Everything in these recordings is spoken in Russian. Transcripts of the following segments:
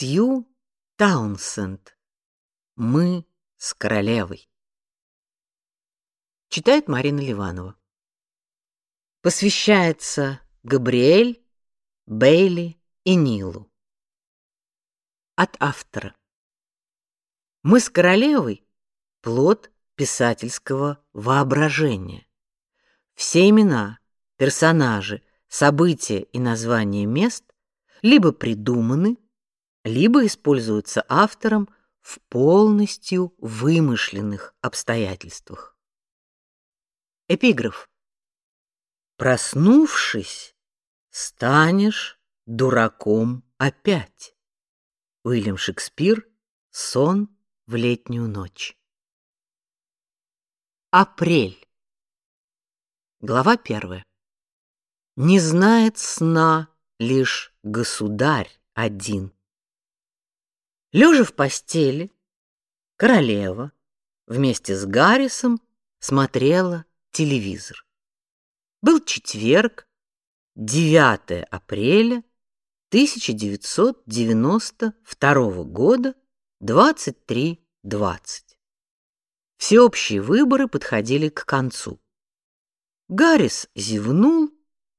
Сью Таунсенд. Мы с королевой. Читает Марина Ливанова. Посвящается Габриэль, Бейли и Нилу. От автора. Мы с королевой плод писательского воображения. Все имена, персонажи, события и названия мест либо придуманы, либо используются автором в полностью вымышленных обстоятельствах. Эпиграф. Проснувшись, станешь дураком опять. Уильям Шекспир. Сон в летнюю ночь. Апрель. Глава первая. Не знает сна лишь государь один. Лежа в постели, королева вместе с Гаррисом смотрела телевизор. Был четверг, 9 апреля 1992 года, 23:20. Всеобщие выборы подходили к концу. Гаррис зевнул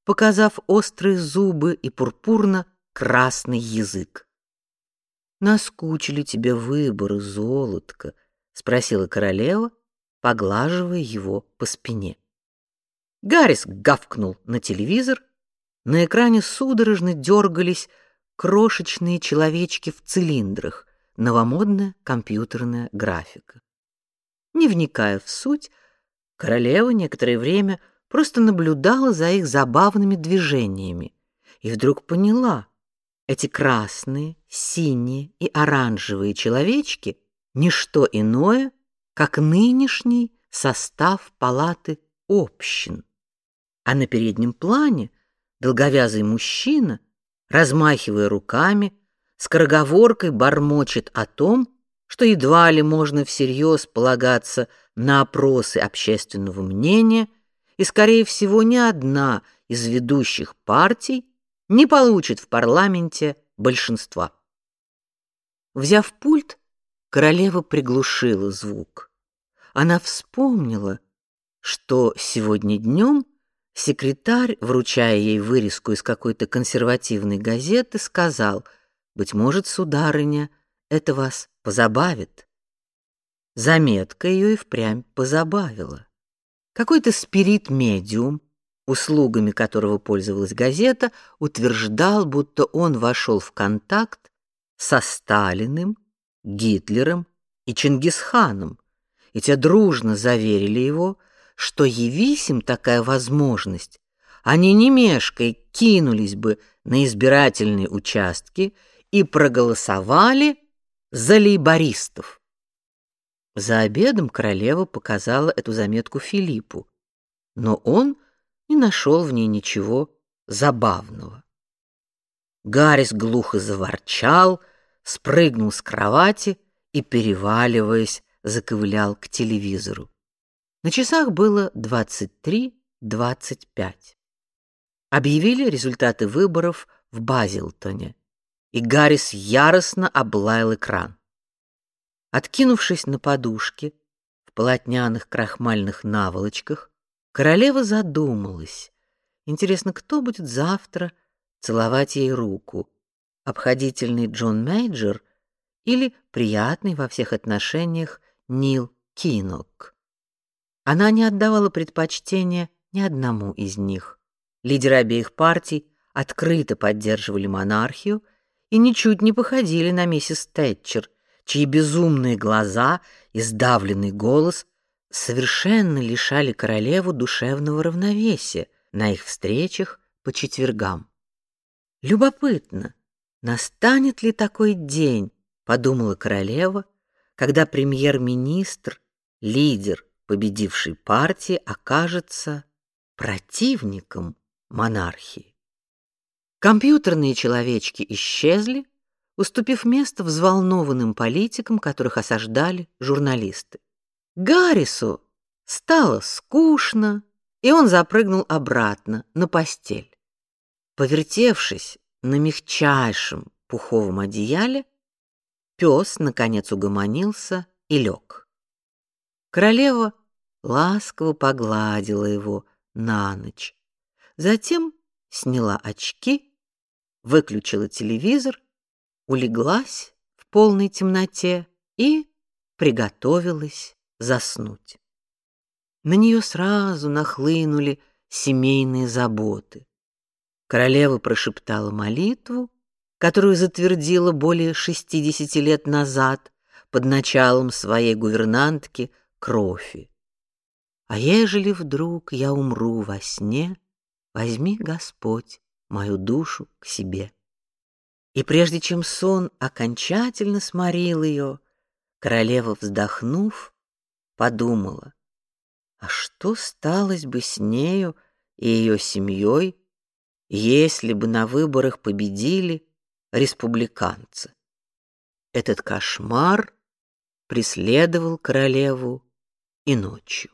показав острые зубы и пурпурно-красный язык. «Наскучили тебе выборы, золотко?» — спросила королева, поглаживая его по спине. Гаррис гавкнул на телевизор. На экране судорожно дергались крошечные человечки в цилиндрах, новомодная компьютерная графика. Не вникая в суть, королева некоторое время просто наблюдала за их забавными движениями и вдруг поняла: эти красные, синие и оранжевые человечки не что иное, как нынешний состав палаты общин. А на переднем плане долговязый мужчина, размахивая руками, скороговоркой бормочет о том, что едва ли можно всерьез полагаться на опросы общественного мнения и, скорее всего, ни одна из ведущих партий не получит в парламенте большинства. Взяв пульт, королева приглушила звук. Она вспомнила, что сегодня днем секретарь, вручая ей вырезку из какой-то консервативной газеты, сказал: "Быть может, сударыня, это вас позабавит". Заметка ее и впрямь позабавила. Какой-то спирит-медиум, услугами которого пользовалась газета, утверждал, будто он вошел в контакт со Сталиным, Гитлером и Чингисханом, и те дружно заверили его, что явись им такая возможность, они не мешкая кинулись бы на избирательные участки и проголосовали за лейбористов. За обедом королева показала эту заметку Филиппу, но он не нашел в ней ничего забавного. Гаррис глухо заворчал, спрыгнул с кровати и, переваливаясь, заковылял к телевизору. На часах было двадцать три двадцать пять. Объявили результаты выборов в Базилтоне, и Гаррис яростно облаял экран. Откинувшись на подушке в полотняных крахмальных наволочках, королева задумалась. Интересно, кто будет завтра целовать ей руку? Обходительный Джон Мейджор или приятный во всех отношениях Нил Кинок? Она не отдавала предпочтения ни одному из них. Лидеры обеих партий открыто поддерживали монархию и ничуть не походили на миссис Тэтчер, чьи безумные глаза и сдавленный голос совершенно лишали королеву душевного равновесия на их встречах по четвергам. Любопытно, настанет ли такой день, подумала королева, когда премьер-министр, лидер победившей партии, окажется противником монархии. Компьютерные человечки исчезли, уступив место взволнованным политикам, которых осаждали журналисты. Гаррису стало скучно, и он запрыгнул обратно на постель. Повертевшись на мягчайшем пуховом одеяле, пес наконец угомонился и лег. Королева ласково погладила его на ночь. Затем сняла очки, выключила телевизор, улеглась в полной темноте и приготовилась заснуть. На нее сразу нахлынули семейные заботы. Королева прошептала молитву, которую затвердила более шестидесяти лет назад под началом своей гувернантки Крофи. А ежели вдруг я умру во сне, возьми, Господь, мою душу к себе. И прежде чем сон окончательно сморил ее, королева, вздохнув, подумала: а что сталось бы с нею и ее семьей, если бы на выборах победили республиканцы? Этот кошмар преследовал королеву и ночью.